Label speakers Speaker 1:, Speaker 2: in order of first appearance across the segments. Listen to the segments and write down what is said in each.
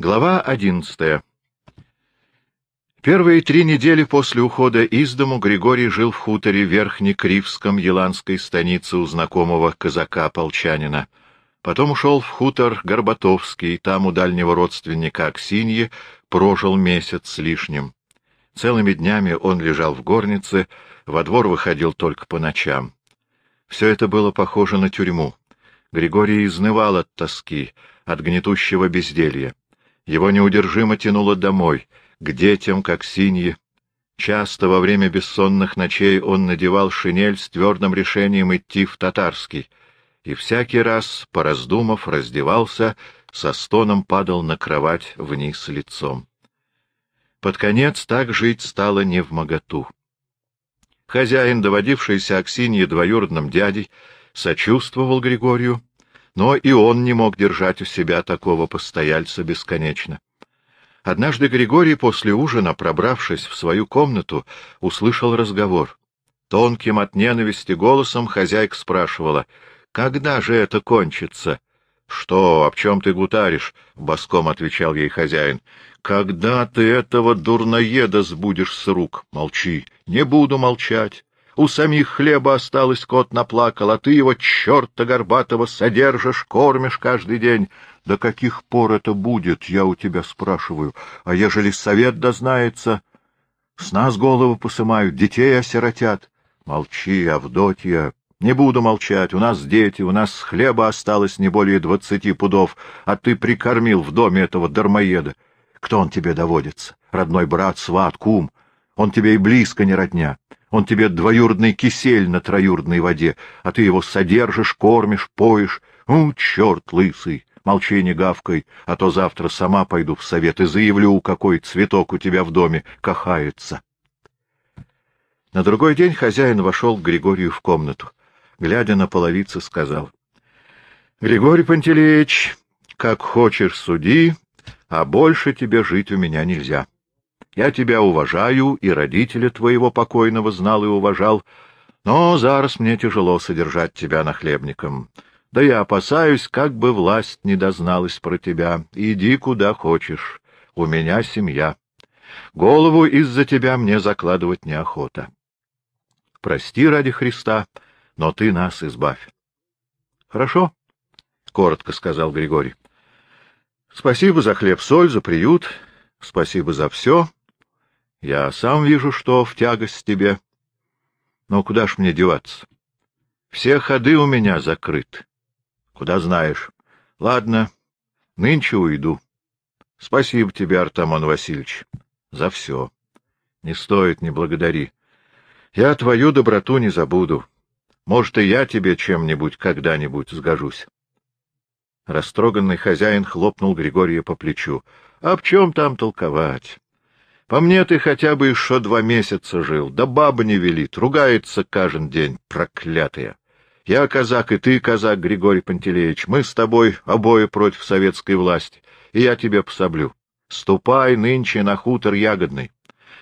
Speaker 1: Глава одиннадцатая Первые три недели после ухода из дому Григорий жил в хуторе Верхнекривском Еланской станице у знакомого казака-полчанина. Потом ушел в хутор Горбатовский, там у дальнего родственника Аксиньи прожил месяц с лишним. Целыми днями он лежал в горнице, во двор выходил только по ночам. Все это было похоже на тюрьму. Григорий изнывал от тоски, от гнетущего безделья. Его неудержимо тянуло домой, к детям, как синьи. Часто во время бессонных ночей он надевал шинель с твердым решением идти в татарский, и всякий раз, пораздумав, раздевался, со стоном падал на кровать вниз лицом. Под конец так жить стало не в моготу. Хозяин, доводившийся Аксинье двоюродным дядей, сочувствовал Григорию, но и он не мог держать у себя такого постояльца бесконечно. Однажды Григорий после ужина, пробравшись в свою комнату, услышал разговор. Тонким от ненависти голосом хозяйка спрашивала, «Когда же это кончится?» «Что, об чем ты гутаришь?» — боском отвечал ей хозяин. «Когда ты этого дурноеда сбудешь с рук?» «Молчи». «Не буду молчать. У самих хлеба осталось, кот наплакал, а ты его, черта горбатого, содержишь, кормишь каждый день. До каких пор это будет, я у тебя спрашиваю. А ежели совет дознается, с нас голову посымают, детей осиротят. Молчи, Авдотья, не буду молчать, у нас дети, у нас хлеба осталось не более двадцати пудов, а ты прикормил в доме этого дармоеда. Кто он тебе доводится? Родной брат, сват, кум? Он тебе и близко не родня. Он тебе двоюродный кисель на троюродной воде, а ты его содержишь, кормишь, поешь. У, черт лысый! Молчи, не гавкой, а то завтра сама пойду в совет и заявлю, какой цветок у тебя в доме кахается. На другой день хозяин вошел к Григорию в комнату. Глядя на половицы, сказал. — Григорий Пантелеич, как хочешь суди, а больше тебе жить у меня нельзя. Я тебя уважаю, и родителя твоего покойного знал и уважал, но зараз мне тяжело содержать тебя нахлебником. Да я опасаюсь, как бы власть не дозналась про тебя. Иди куда хочешь. У меня семья. Голову из-за тебя мне закладывать неохота. Прости ради Христа, но ты нас избавь. — Хорошо, — коротко сказал Григорий. — Спасибо за хлеб-соль, за приют, спасибо за все, я сам вижу, что в тягость тебе. Но куда ж мне деваться? Все ходы у меня закрыты. Куда знаешь. Ладно, нынче уйду. Спасибо тебе, Артамон Васильевич, за все. Не стоит, не благодари. Я твою доброту не забуду. Может, и я тебе чем-нибудь когда-нибудь сгожусь. Растроганный хозяин хлопнул Григория по плечу. — А в чем там толковать? По мне ты хотя бы еще два месяца жил, да баба не велит, ругается каждый день, проклятая. Я казак, и ты казак, Григорий Пантелеич, мы с тобой обои против советской власти, и я тебе пособлю. Ступай нынче на хутор ягодный.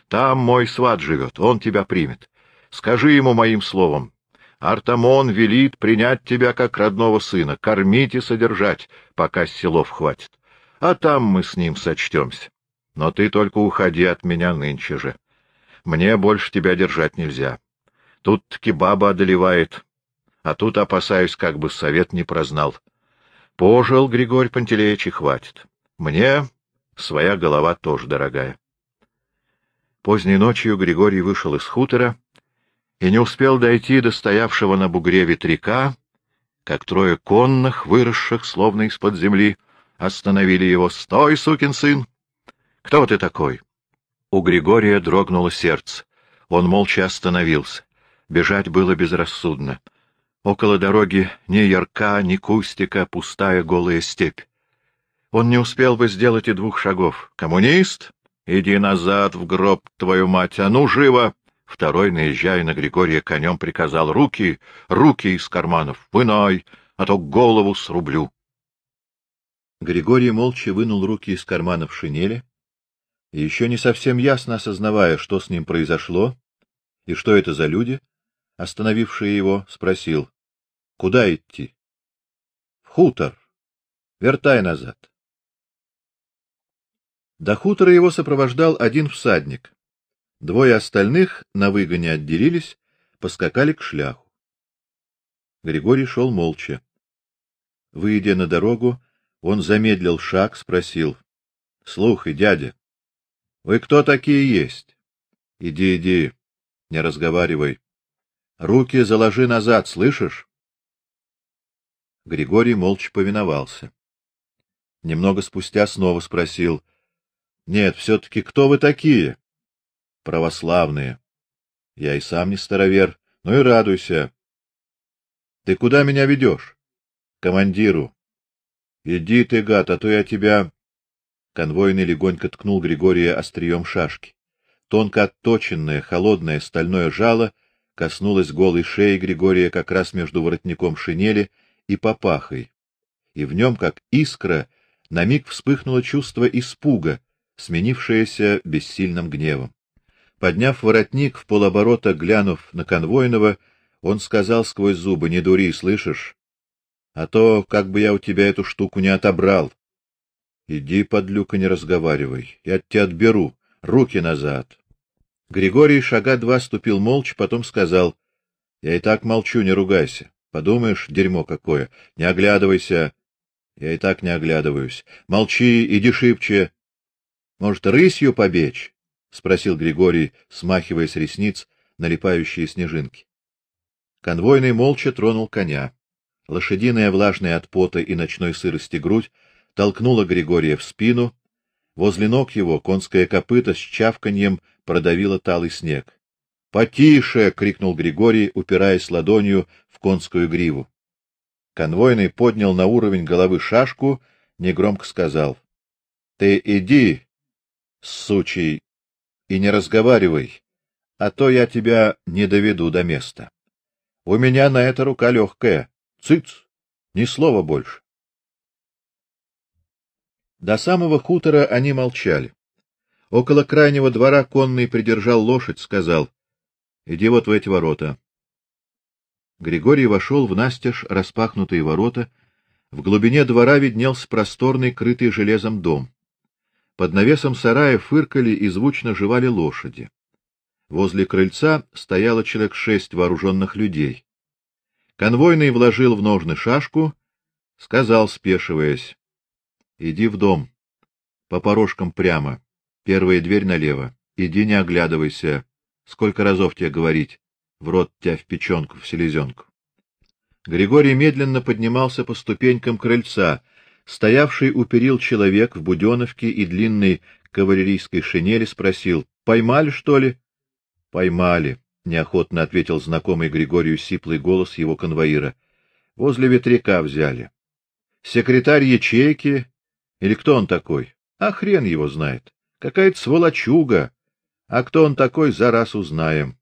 Speaker 1: Там мой сват живет, он тебя примет. Скажи ему моим словом. Артамон велит принять тебя как родного сына, кормить и содержать, пока селов хватит. А там мы с ним сочтемся. Но ты только уходи от меня нынче же. Мне больше тебя держать нельзя. Тут-таки баба одолевает, а тут опасаюсь, как бы совет не прознал. Пожил, Григорий Пантелеич, и хватит. Мне своя голова тоже дорогая. Поздней ночью Григорий вышел из хутора и не успел дойти до стоявшего на бугре ветряка, как трое конных, выросших словно из-под земли, остановили его. — Стой, сукин сын! Кто ты такой? У Григория дрогнуло сердце. Он молча остановился. Бежать было безрассудно. Около дороги ни ярка, ни кустика, пустая голая степь. Он не успел бы сделать и двух шагов. «Коммунист? Иди назад в гроб, твою мать! А ну, живо!» Второй, наезжая на Григория конем, приказал «Руки, руки из карманов! Вынай, а то голову срублю!» Григорий молча вынул руки из карманов шинели, и еще не совсем ясно осознавая, что с ним произошло и что это за люди, остановившие его, спросил: "Куда идти?" "В хутор. Вертай назад". До хутора его сопровождал один всадник. Двое остальных на выгоне отделились, поскакали к шляху. Григорий шел молча. Выйдя на дорогу, он замедлил шаг, спросил: "Слухай, дядя, вы кто такие есть? Иди, иди, не разговаривай. Руки заложи назад, слышишь?" Григорий молча повиновался. Немного спустя снова спросил: "Нет, все таки кто вы такие?" "Православные. Я и сам не старовер, но и радуйся. Ты куда меня ведешь? Командиру. Иди ты, гад, а то я тебя Конвойный легонько ткнул Григория острием шашки. Тонко отточенное, холодное стальное жало коснулось голой шеи Григория как раз между воротником шинели и папахой. И в нем, как искра, на миг вспыхнуло чувство испуга, сменившееся бессильным гневом. Подняв воротник в полоборота, глянув на конвойного, он сказал сквозь зубы: "Не дури, слышишь? А то как бы я у тебя эту штуку не отобрал. Иди, подлюка, не разговаривай. Я тебя отберу. Руки назад". Григорий шага два ступил молча, потом сказал: "Я и так молчу, не ругайся. Подумаешь, дерьмо какое. Не оглядывайся. Я и так не оглядываюсь. Молчи, иди шибче. Может, рысью побечь?" спросил Григорий, смахивая с ресниц налипающие снежинки. Конвойный молча тронул коня. Лошадиная влажная от пота и ночной сырости грудь толкнула Григория в спину. Возле ног его конское копыто с чавканьем продавило талый снег. "Потише!" крикнул Григорий, упираясь ладонью в конскую гриву. Конвойный поднял на уровень головы шашку, негромко сказал: "Ты иди, сучий, и не разговаривай, а то я тебя не доведу до места. У меня на это рука легкая. Цыц, ни слова больше. До самого хутора они молчали. Около крайнего двора конный придержал лошадь, сказал: "Иди вот в эти ворота". Григорий вошел в настежь распахнутые ворота. В глубине двора виднелся просторный, крытый железом дом. Под навесом сарая фыркали и звучно жевали лошади. Возле крыльца стояло человек шесть вооруженных людей. Конвойный вложил в ножны шашку, сказал, спешиваясь: "Иди в дом. По порожкам прямо. Первая дверь налево. Иди, не оглядывайся. Сколько разов тебе говорить? В рот тебя в печенку, в селезенку». Григорий медленно поднимался по ступенькам крыльца. Стоявший у перил человек в буденовке и длинной кавалерийской шинели спросил: "Поймали, что ли?" "Поймали", неохотно ответил знакомый Григорию сиплый голос его конвоира. "Возле ветряка взяли. Секретарь ячейки или кто он такой? А хрен его знает. Какая-то сволочуга. А кто он такой, за раз узнаем.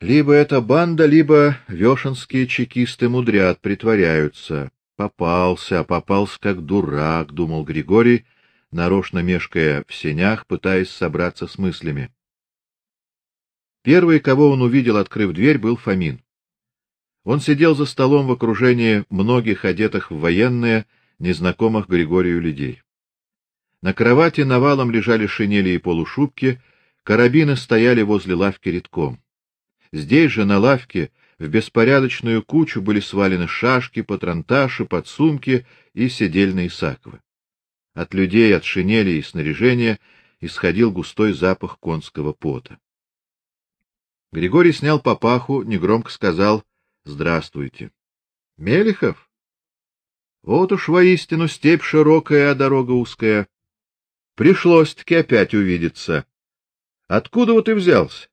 Speaker 1: Либо это банда, либо вешенские чекисты мудрят, притворяются. Попался, попался как дурак, думал Григорий, нарочно мешкая в сенях, пытаясь собраться с мыслями. Первый, кого он увидел, открыв дверь, был Фомин. Он сидел за столом в окружении многих одетых в военные, незнакомых Григорию людей. На кровати навалом лежали шинели и полушубки, карабины стояли возле лавки редком. Здесь же на лавке в беспорядочную кучу были свалены шашки, патронташи, подсумки и седельные саквы. От людей, от шинелей и снаряжения исходил густой запах конского пота. Григорий снял папаху, негромко сказал: "Здравствуйте". Мелихов? Вот уж воистину степь широкая, а дорога узкая. Пришлось-таки опять увидеться. Откуда вот ты взялся?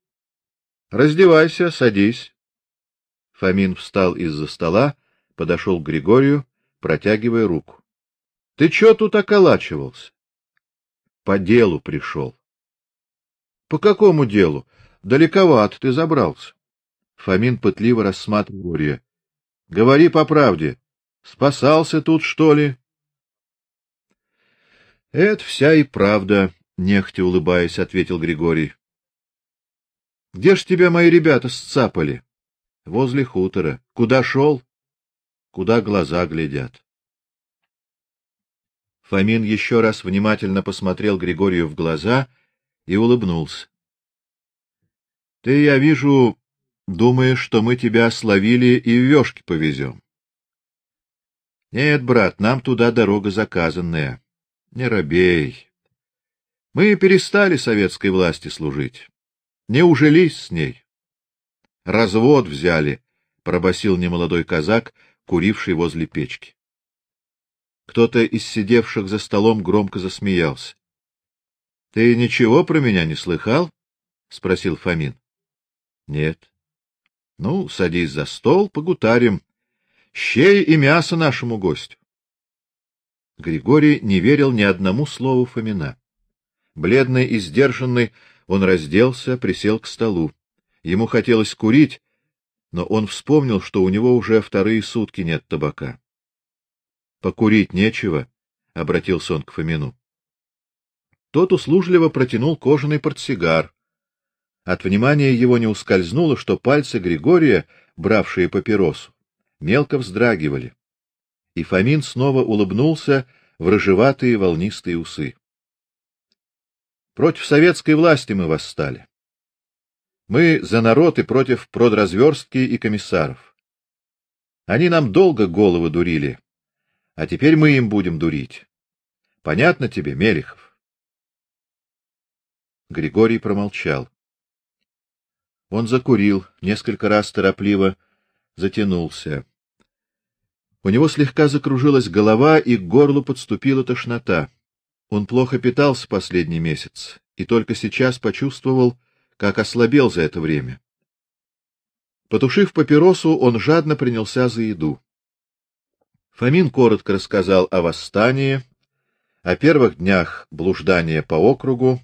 Speaker 1: Раздевайся, садись. Фомин встал из-за стола, подошел к Григорию, протягивая руку. — Ты что тут околачивался? — По делу пришел. — По какому делу? Далековато ты забрался. Фомин пытливо рассматривал Григория. — Говори по правде. Спасался тут, что ли? — Это вся и правда, — нехотя улыбаясь, ответил Григорий. — Где ж тебя мои ребята сцапали? — возле хутора. Куда шел? Куда глаза глядят. Фомин еще раз внимательно посмотрел Григорию в глаза и улыбнулся. — Ты, я вижу, думаешь, что мы тебя словили и в вёшки повезем. — Нет, брат, нам туда дорога заказанная. Не робей. Мы перестали советской власти служить. Не ужились с ней. Развод взяли, — пробасил немолодой казак, куривший возле печки. Кто-то из сидевших за столом громко засмеялся. — Ты ничего про меня не слыхал? — спросил Фомин. — Нет. — Ну, садись за стол, погутарим. Щей и мясо нашему гостю. Григорий не верил ни одному слову Фомина. Бледный и сдержанный, он разделся, присел к столу. Ему хотелось курить, но он вспомнил, что у него уже вторые сутки нет табака. Покурить нечего, обратился он к Фомину. Тот услужливо протянул кожаный портсигар. От внимания его не ускользнуло, что пальцы Григория, бравшие папиросу, мелко вздрагивали. И Фомин снова улыбнулся в рыжеватые волнистые усы. Против советской власти мы восстали. Мы за народ и против продразверстки и комиссаров. Они нам долго головы дурили, а теперь мы им будем дурить. Понятно тебе, Мелихов? Григорий промолчал. Он закурил, несколько раз торопливо затянулся. У него слегка закружилась голова, и к горлу подступила тошнота. Он плохо питался последний месяц и только сейчас почувствовал, как ослабел за это время. Потушив папиросу, он жадно принялся за еду. Фомин коротко рассказал о восстании, о первых днях блуждания по округу,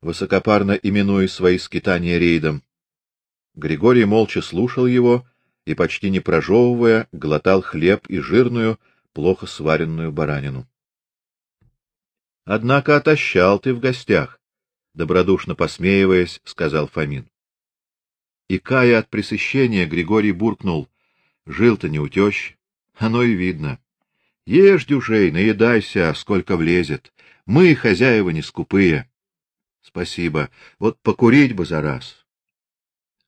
Speaker 1: высокопарно именуя свои скитания рейдом. Григорий молча слушал его и почти не прожевывая глотал хлеб и жирную, плохо сваренную баранину. Однако отощал ты в гостях, добродушно посмеиваясь, сказал Фомин. И кая от пресыщения, Григорий буркнул: "Жил-то не у тещи, оно и видно. Ешь, дюжей, наедайся, сколько влезет. Мы хозяева не скупые". Спасибо. Вот покурить бы за раз.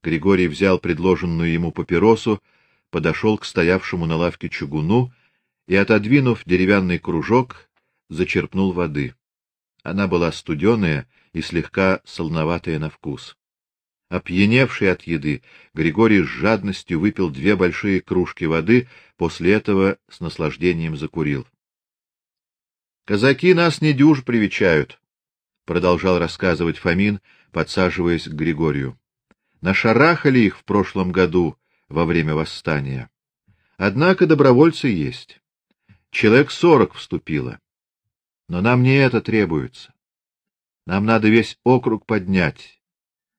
Speaker 1: Григорий взял предложенную ему папиросу, подошел к стоявшему на лавке чугуну и, отодвинув деревянный кружок, зачерпнул воды. Она была студеная и слегка солоноватая на вкус. Опьяневший от еды, Григорий с жадностью выпил две большие кружки воды, после этого с наслаждением закурил. Казаки нас не дюж привечают, продолжал рассказывать Фомин, подсаживаясь к Григорию. Нашарахали их в прошлом году во время восстания. Однако добровольцы есть. Человек сорок вступило. Но нам не это требуется. Нам надо весь округ поднять,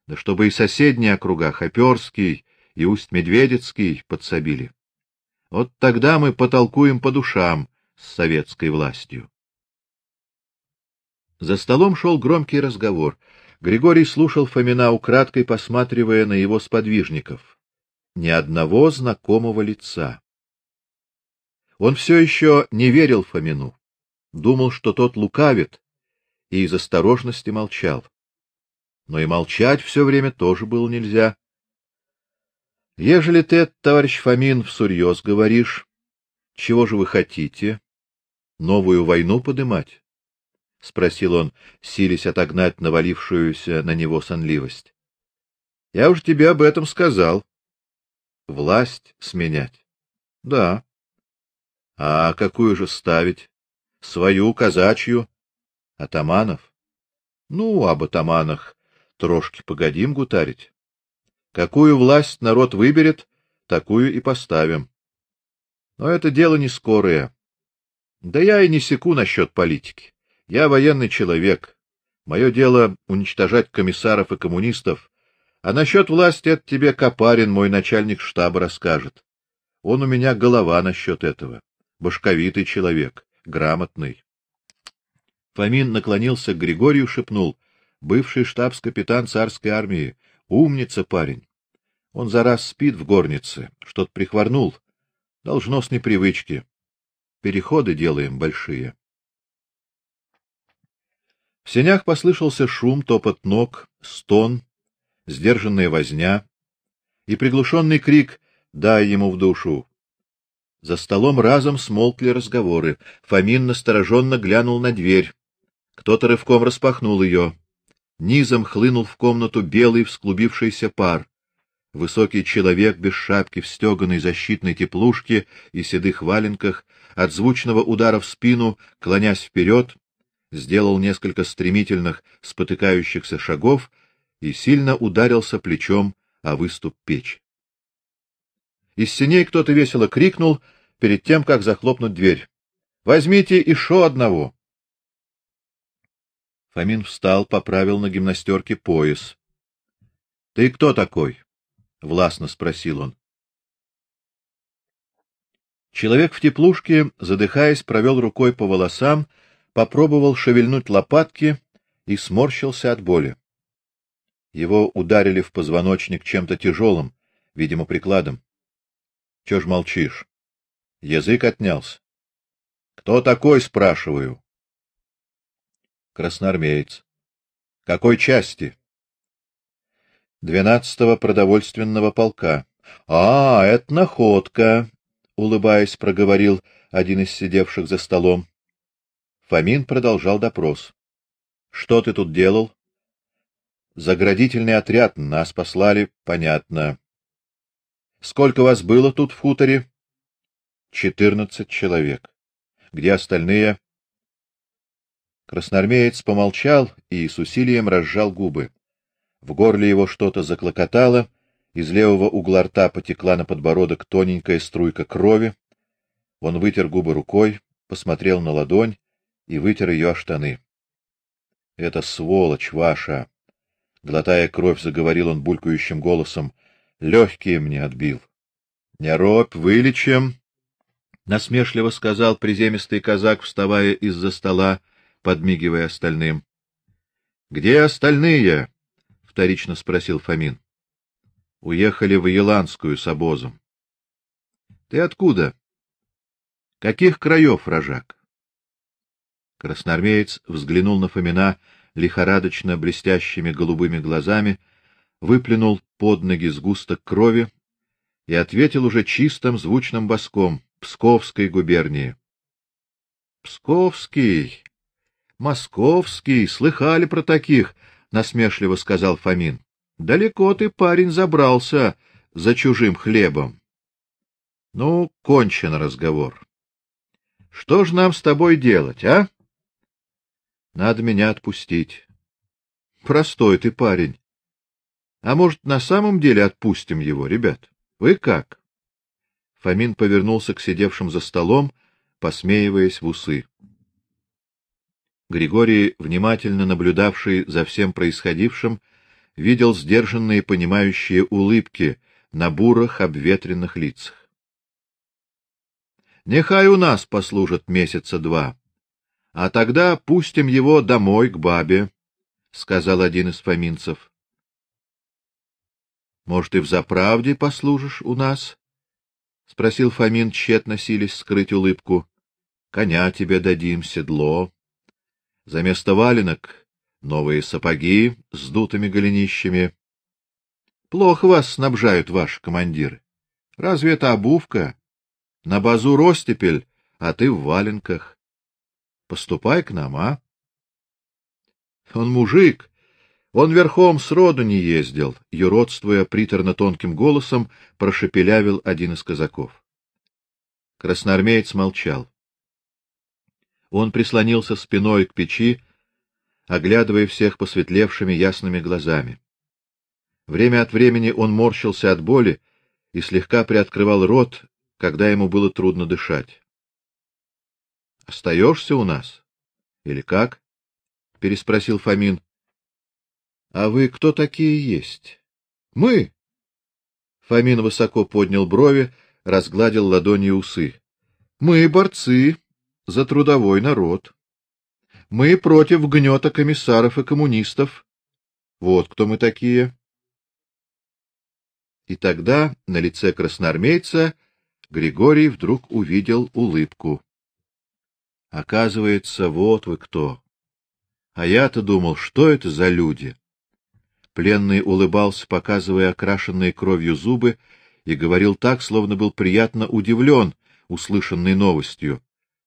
Speaker 1: да чтобы и соседние округа, Хоперский и Усть-Медведецкий, подсобили. Вот тогда мы потолкуем по душам с советской властью. За столом шел громкий разговор. Григорий слушал Фомина украдкой, посматривая на его сподвижников. Ни одного знакомого лица. Он все еще не верил Фомину, думал, что тот лукавит, и из осторожности молчал. Но и молчать все время тоже было нельзя. Ежели ты, товарищ Фомин, всерьез говоришь, чего же вы хотите? Новую войну подымать? — спросил он, силясь отогнать навалившуюся на него сонливость. — Я уж тебе об этом сказал. — Власть сменять? — Да. — А какую же ставить? Свою, казачью? Атаманов? Ну, об атаманах трошки погодим гутарить. Какую власть народ выберет, такую и поставим. Но это дело не скорое. Да я и не секу насчет политики. Я военный человек. Мое дело уничтожать комиссаров и коммунистов, а насчет власти это тебе Копарин, мой начальник штаба, расскажет. Он у меня голова насчет этого. Башковитый человек, грамотный. Фомин наклонился к Григорию, шепнул: "Бывший штабс-капитан царской армии, умница парень. Он за раз спит в горнице, что-то прихворнул. Должно с непривычки. Переходы делаем большие". В сенях послышался шум, топот ног, стон, сдержанная возня и приглушенный крик: "Дай ему в душу!" За столом разом смолкли разговоры. Фомин настороженно глянул на дверь. Кто-то рывком распахнул ее. Низом хлынул в комнату белый всклубившийся пар. Высокий человек без шапки в стеганой защитной теплушке и седых валенках, от звучного удара в спину, клонясь вперед, сделал несколько стремительных, спотыкающихся шагов и сильно ударился плечом о выступ печи. Из синей кто-то весело крикнул перед тем, как захлопнуть дверь: "Возьмите еще одного!" Фомин встал, поправил на гимнастерке пояс. "Ты кто такой?" властно спросил он. Человек в теплушке, задыхаясь, провел рукой по волосам, попробовал шевельнуть лопатки и сморщился от боли. Его ударили в позвоночник чем-то тяжелым, видимо, прикладом. Чего ж молчишь? Язык отнялся. Кто такой, спрашиваю? Красноармеец. Какой части? Двенадцатого продовольственного полка. А, это находка, улыбаясь, проговорил один из сидевших за столом. Фомин продолжал допрос. Что ты тут делал? Заградительный отряд нас послали, понятно. Сколько вас было тут в хуторе? Четырнадцать человек. Где остальные? Красноармеец помолчал и с усилием разжал губы. В горле его что-то заклокотало, из левого угла рта потекла на подбородок тоненькая струйка крови. Он вытер губы рукой, посмотрел на ладонь и вытер ее штаны. Это сволочь ваша, глотая кровь, заговорил он булькающим голосом легкие мне отбил. Не робь, вылечим, насмешливо сказал приземистый казак, вставая из-за стола, подмигивая остальным. Где остальные? вторично спросил Фомин. Уехали в Еланскую с обозом. Ты откуда? Каких краев, рожак? Красноармеец взглянул на Фомина лихорадочно блестящими голубыми глазами выплюнул под ноги сгусток крови и ответил уже чистым звучным баском: Псковской губернии. Псковский, Московский, слыхали про таких? насмешливо сказал Фомин. Далеко ты, парень, забрался за чужим хлебом. Ну, кончен разговор. Что ж нам с тобой делать, а? Надо меня отпустить. Простой ты парень. А может, на самом деле отпустим его, ребят? Вы как? Фомин повернулся к сидевшим за столом, посмеиваясь в усы. Григорий, внимательно наблюдавший за всем происходившим, видел сдержанные понимающие улыбки на бурых обветренных лицах. Нехай у нас послужит месяца два, а тогда пустим его домой к бабе, сказал один из фоминцев. Может, и в заправде послужишь у нас? спросил Фомин, тщетно силясь скрыть улыбку. Коня тебе дадим, седло. За место валенок новые сапоги с дутыми голенищами. Плохо вас снабжают ваши командиры. Разве это обувка? На базу ростепель, а ты в валенках. Поступай к нам, а? Он мужик, он верхом с роду не ездил, юродствуя приторно тонким голосом, прошепелявил один из казаков. Красноармеец молчал. Он прислонился спиной к печи, оглядывая всех посветлевшими ясными глазами. Время от времени он морщился от боли и слегка приоткрывал рот, когда ему было трудно дышать. Остаешься у нас или как? переспросил Фомин. А вы кто такие есть? Мы. Фомин высоко поднял брови, разгладил ладонью усы. Мы борцы за трудовой народ. Мы против гнета комиссаров и коммунистов. Вот кто мы такие. И тогда на лице красноармейца Григорий вдруг увидел улыбку. Оказывается, вот вы кто. А я-то думал, что это за люди? Пленный улыбался, показывая окрашенные кровью зубы, и говорил так, словно был приятно удивлен услышанной новостью,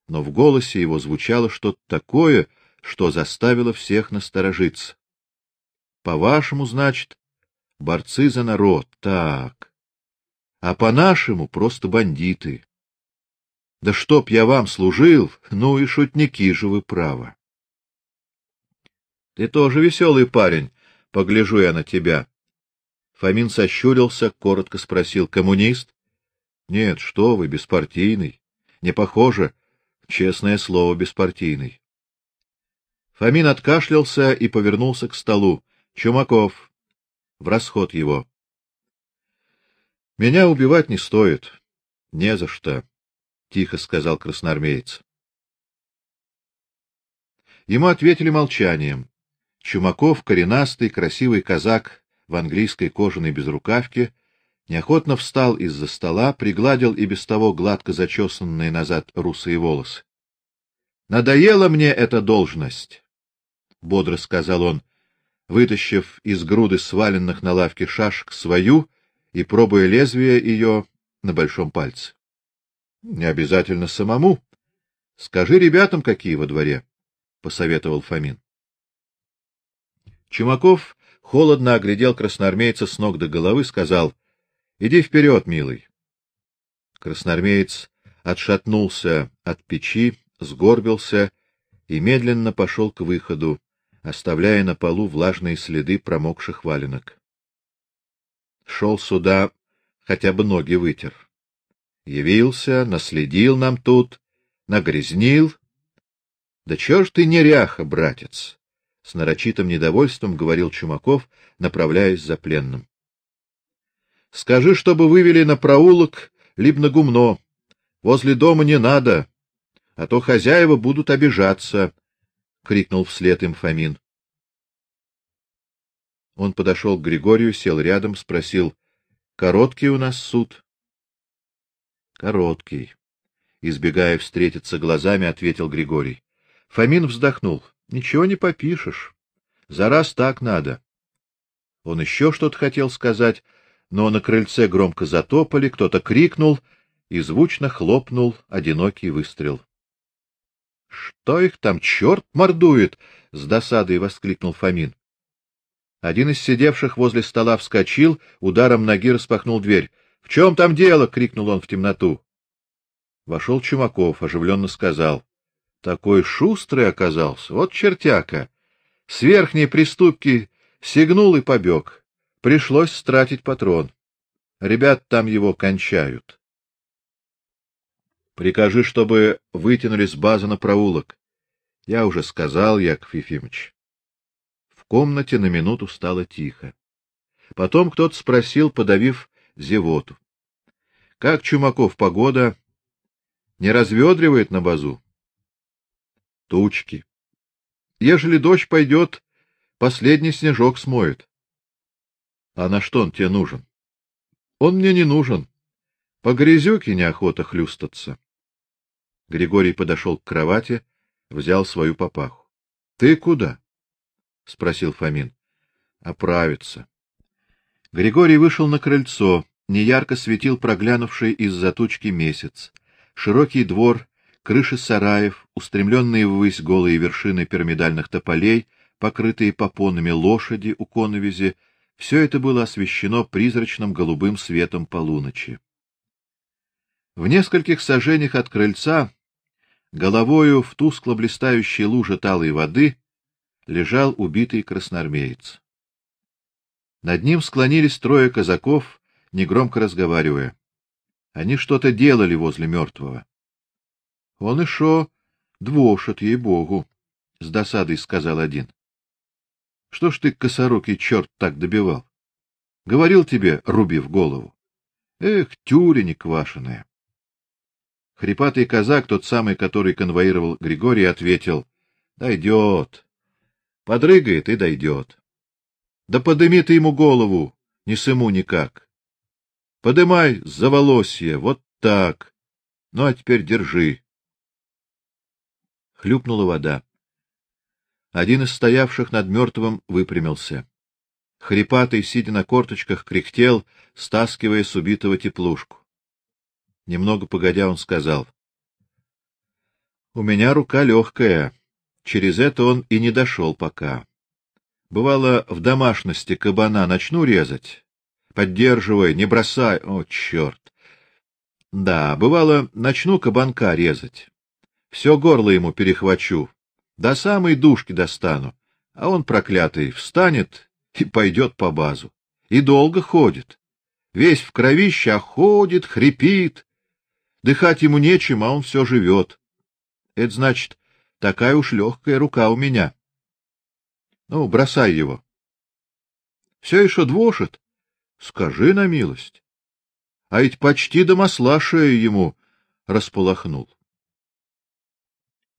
Speaker 1: но в голосе его звучало что-то такое, что заставило всех насторожиться. По-вашему, значит, борцы за народ. Так. А по-нашему просто бандиты. Да чтоб я вам служил, ну и шутники же вы право. Ты тоже веселый парень, погляжу я на тебя. Фомин сощурился, коротко спросил: "Коммунист?" "Нет, что вы, беспартийный. Не похоже, честное слово, беспартийный". Фомин откашлялся и повернулся к столу. Чумаков, в расход его. Меня убивать не стоит. Не за что, тихо сказал красноармеец. Ему ответили молчанием. Чумаков, коренастый, красивый казак в английской кожаной безрукавке, неохотно встал из-за стола, пригладил и без того гладко зачесанные назад русые волосы. Надоела мне эта должность, бодро сказал он, вытащив из груды сваленных на лавке шашек свою и пробуя лезвие ее на большом пальце. Не обязательно самому. Скажи ребятам, какие во дворе, посоветовал Фомин. Чумаков холодно оглядел красноармейца с ног до головы, сказал: "Иди вперед, милый". Красноармеец отшатнулся от печи, сгорбился и медленно пошел к выходу, оставляя на полу влажные следы промокших валенок. Шел сюда, хотя бы ноги вытер. Явился, наследил нам тут, нагрязнил. Да чего ж ты неряха, братец? с нарочитым недовольством говорил Чумаков, направляясь за пленным. Скажи, чтобы вывели на проулок либо на гумно. Возле дома не надо, а то хозяева будут обижаться, крикнул вслед им Фомин. Он подошел к Григорию, сел рядом, спросил: "Короткий у нас суд?" "Короткий", избегая встретиться глазами, ответил Григорий. Фомин вздохнул. Ничего не попишешь. За раз так надо. Он еще что-то хотел сказать, но на крыльце громко затопали, кто-то крикнул, и звучно хлопнул одинокий выстрел. Что их там черт мордует, с досадой воскликнул Фомин. Один из сидевших возле стола вскочил, ударом ноги распахнул дверь. "В чем там дело?" крикнул он в темноту. Вошел Чумаков, оживленно сказал: такой шустрый оказался, вот чертяка. С верхней приступки сигнул и побег. Пришлось стратить патрон. Ребят там его кончают. Прикажи, чтобы вытянули с базы на проулок. Я уже сказал, Яков Ефимович. В комнате на минуту стало тихо. Потом кто-то спросил, подавив зевоту: "Как Чумаков погода? Не разведривает на базу?" тучки. Ежели дождь пойдет, последний снежок смоет. А на что он тебе нужен? Он мне не нужен. По грязюке неохота хлюстаться. Григорий подошел к кровати, взял свою папаху. Ты куда? спросил Фомин. Оправиться. Григорий вышел на крыльцо. Неярко светил проглянувший из-за тучки месяц. Широкий двор крыши сараев, устремленные ввысь голые вершины пирамидальных тополей, покрытые попонами лошади у коновизи, все это было освещено призрачным голубым светом полуночи. В нескольких сажениях от крыльца, головою в тускло блистающей луже талой воды, лежал убитый красноармеец. Над ним склонились трое казаков, негромко разговаривая. Они что-то делали возле мертвого. Он и шо двошет ей-богу, с досадой сказал один. Что ж ты, косорукий черт, так добивал? Говорил тебе, руби в голову. Эх, тюрень квашеная. Хрипатый казак, тот самый, который конвоировал Григория, ответил: "Дойдет. Подрыгает и дойдет. Да подыми ты ему голову, не сыму никак. Подымай за волосье, вот так. Ну а теперь держи. Хлюпнула вода. Один из стоявших над мертвым выпрямился. Хрипатый, сидя на корточках, кряхтел, стаскивая с убитого теплушку. Немного погодя он сказал: "У меня рука легкая. Через это он и не дошел пока. Бывало, в домашности кабана начну резать, поддерживай, не бросай. О, черт! Да, бывало, начну кабанка резать. Все горло ему перехвачу, до самой душки достану, а он проклятый встанет и пойдет по базу. И долго ходит. Весь в кровище, а ходит, хрипит. Дыхать ему нечем, а он все живет. Это значит, такая уж легкая рука у меня. Ну, бросай его. Все еще двошит. Скажи на милость. А ведь почти до масла ему располохнул.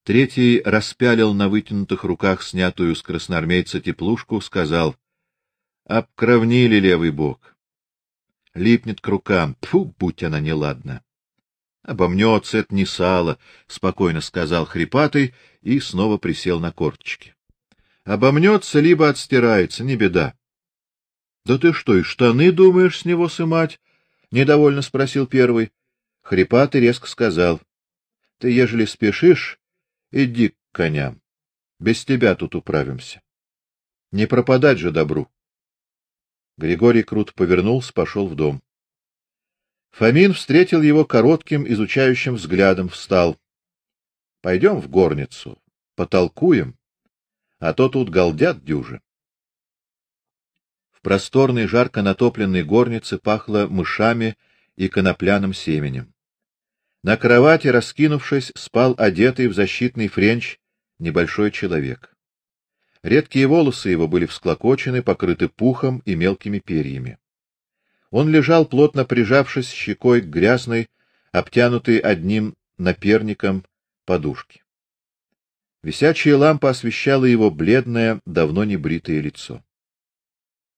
Speaker 1: Третий распялил на вытянутых руках снятую с красноармейца теплушку, сказал: "Обкровнили левый бок. Липнет к рукам. Тьфу, будь она неладна. Обомнется это не сало, спокойно сказал хрипатый и снова присел на корточки. Обомнется либо отстирается, не беда. Да ты что, и штаны думаешь с него сымать? недовольно спросил первый. Хрипатый резко сказал: Ты ежели спешишь, иди к коням. Без тебя тут управимся. Не пропадать же добру. Григорий круто повернулся, пошел в дом. Фомин встретил его коротким изучающим взглядом, встал. Пойдем в горницу, потолкуем, а то тут галдят дюже. В просторной жарко натопленной горнице пахло мышами и конопляным семенем. На кровати, раскинувшись, спал одетый в защитный френч небольшой человек. Редкие волосы его были всклокочены, покрыты пухом и мелкими перьями. Он лежал плотно прижавшись щекой к грязной, обтянутой одним наперником подушке. Висячая лампа освещала его бледное, давно не бритое лицо.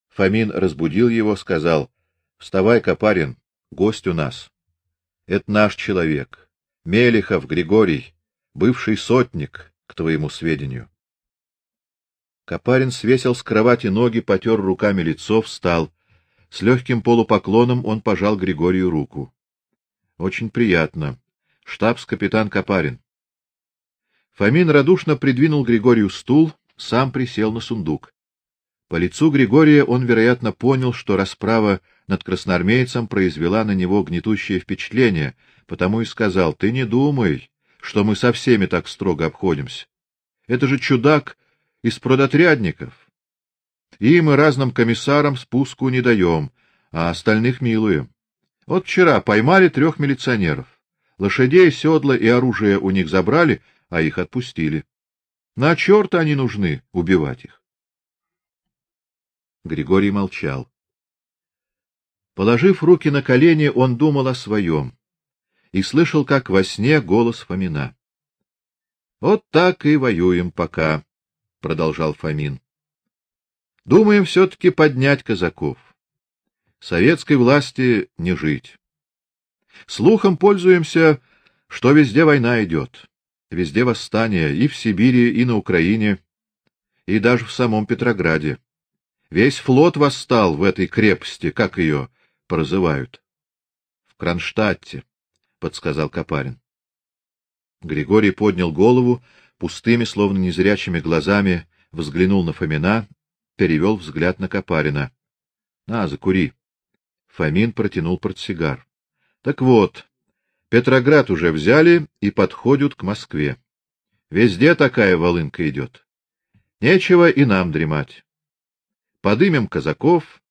Speaker 1: Фомин разбудил его, сказал: "Вставай, Копарин, гость у нас. Это наш человек, Мелихов Григорий, бывший сотник, к твоему сведению". Копарин свесил с кровати ноги, потер руками лицо, встал. С легким полупоклоном он пожал Григорию руку. Очень приятно. Штабс-капитан Копарин. Фомин радушно придвинул Григорию стул, сам присел на сундук. По лицу Григория он, вероятно, понял, что расправа над красноармейцем произвела на него гнетущее впечатление, потому и сказал: "Ты не думай, что мы со всеми так строго обходимся. Это же чудак из продотрядников. И разным комиссарам спуску не даем, а остальных милуем. Вот вчера поймали трех милиционеров. Лошадей, седла и оружие у них забрали, а их отпустили. На чёрта они нужны убивать их. Григорий молчал. Положив руки на колени, он думал о своем и слышал, как во сне голос Фомина. Вот так и воюем пока, продолжал Фомин. Думаем все таки поднять казаков. Советской власти не жить. Слухом пользуемся, что везде война идет, везде восстания и в Сибири, и на Украине, и даже в самом Петрограде. Весь флот восстал в этой крепости, как ее прозывают. В Кронштадте, подсказал Копарин. Григорий поднял голову, пустыми, словно незрячими глазами взглянул на Фомина, перевел взгляд на Копарина. На, закури. Фомин протянул портсигар. Так вот, Петроград уже взяли и подходят к Москве. Везде такая волынка идет. Нечего и нам дремать подымем казаков,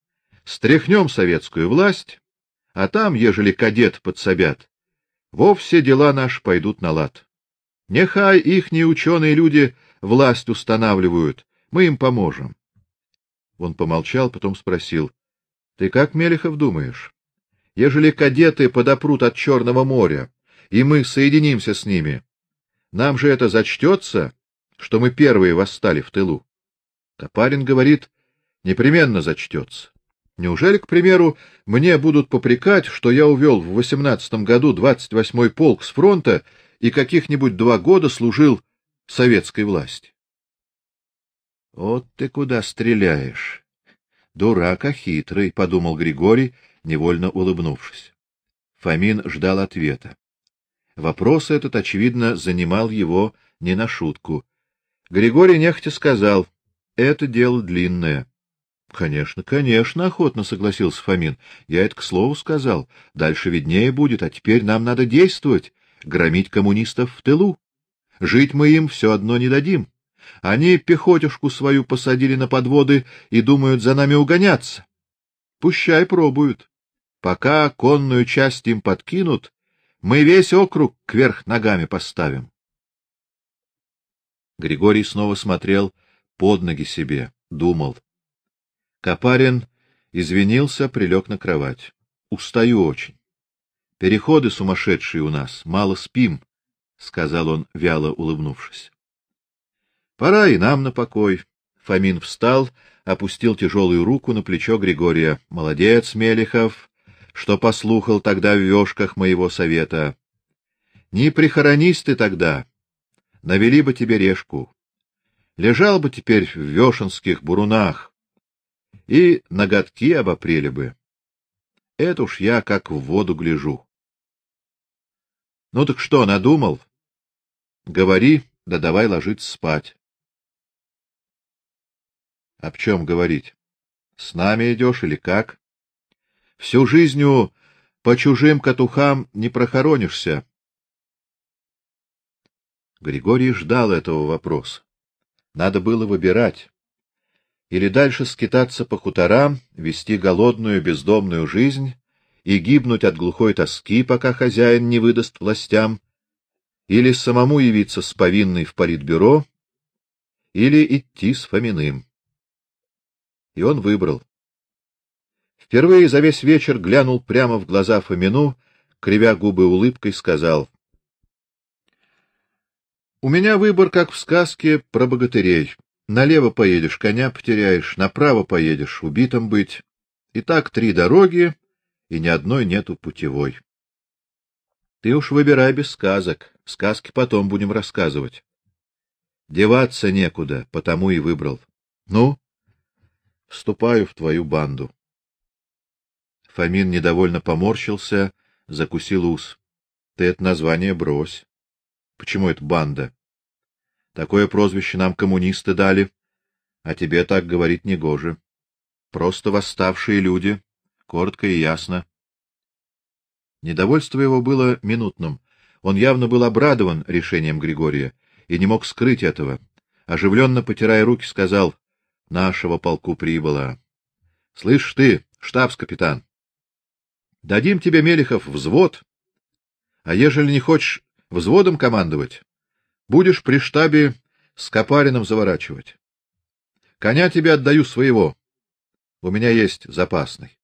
Speaker 1: стряхнем советскую власть, а там, ежели кадет подсобят, вовсе дела наши пойдут на лад. Нехай ихние ученые люди власть устанавливают, мы им поможем. Он помолчал, потом спросил: "Ты как, Мелехов, думаешь, ежели кадеты подопрут от Черного моря, и мы соединимся с ними, нам же это зачтется, что мы первые восстали в тылу?" Топарин говорит: непременно зачтется. Неужели, к примеру, мне будут попрекать, что я увел в восемнадцатом году двадцать восьмой полк с фронта и каких-нибудь два года служил советской власти? — Вот ты куда стреляешь? — Дурак, а хитрый, — подумал Григорий, невольно улыбнувшись. Фомин ждал ответа. Вопрос этот, очевидно, занимал его не на шутку. Григорий нехотя сказал, — это дело длинное. — Конечно, конечно, — охотно согласился Фомин. — Я это к слову сказал. Дальше виднее будет, а теперь нам надо действовать, громить коммунистов в тылу. Жить мы им все одно не дадим. Они пехотюшку свою посадили на подводы и думают за нами угоняться. Пущай пробуют. Пока конную часть им подкинут, мы весь округ кверх ногами поставим. Григорий снова смотрел под ноги себе, думал. Капарин извинился, прилег на кровать. Устаю очень. Переходы сумасшедшие у нас, мало спим, сказал он, вяло улыбнувшись. Пора и нам на покой. Фомин встал, опустил тяжелую руку на плечо Григория. Молодец, Мелихов, что послухал тогда в вёшках моего совета. Не прихоронись ты тогда, навели бы тебе решку. Лежал бы теперь в вёшинских бурунах, и ноготки обопрели бы. Это уж я как в воду гляжу. Ну так что, надумал? Говори, да давай ложиться спать. А чем говорить? С нами идешь или как? Всю жизнью по чужим катухам не прохоронишься. Григорий ждал этого вопроса. Надо было выбирать или дальше скитаться по хуторам, вести голодную бездомную жизнь и гибнуть от глухой тоски, пока хозяин не выдаст властям, или самому явиться с повинной в политбюро, или идти с Фоминым. И он выбрал. Впервые за весь вечер глянул прямо в глаза Фомину, кривя губы улыбкой, сказал: У меня выбор, как в сказке про богатырей. Налево поедешь, коня потеряешь, направо поедешь, убитым быть. И так три дороги, и ни одной нету путевой. Ты уж выбирай без сказок, сказки потом будем рассказывать. Деваться некуда, потому и выбрал. Ну, вступаю в твою банду. Фомин недовольно поморщился, закусил ус. Ты это название брось. Почему это банда? Такое прозвище нам коммунисты дали, а тебе так говорить не гоже. Просто восставшие люди, коротко и ясно. Недовольство его было минутным. Он явно был обрадован решением Григория и не мог скрыть этого. Оживленно потирая руки, сказал: "Нашего полку прибыло. Слышь ты, штабс-капитан, дадим тебе Мелехов взвод, а ежели не хочешь взводом командовать, Будешь при штабе с Копариным заворачивать. Коня тебе отдаю своего. У меня есть запасный.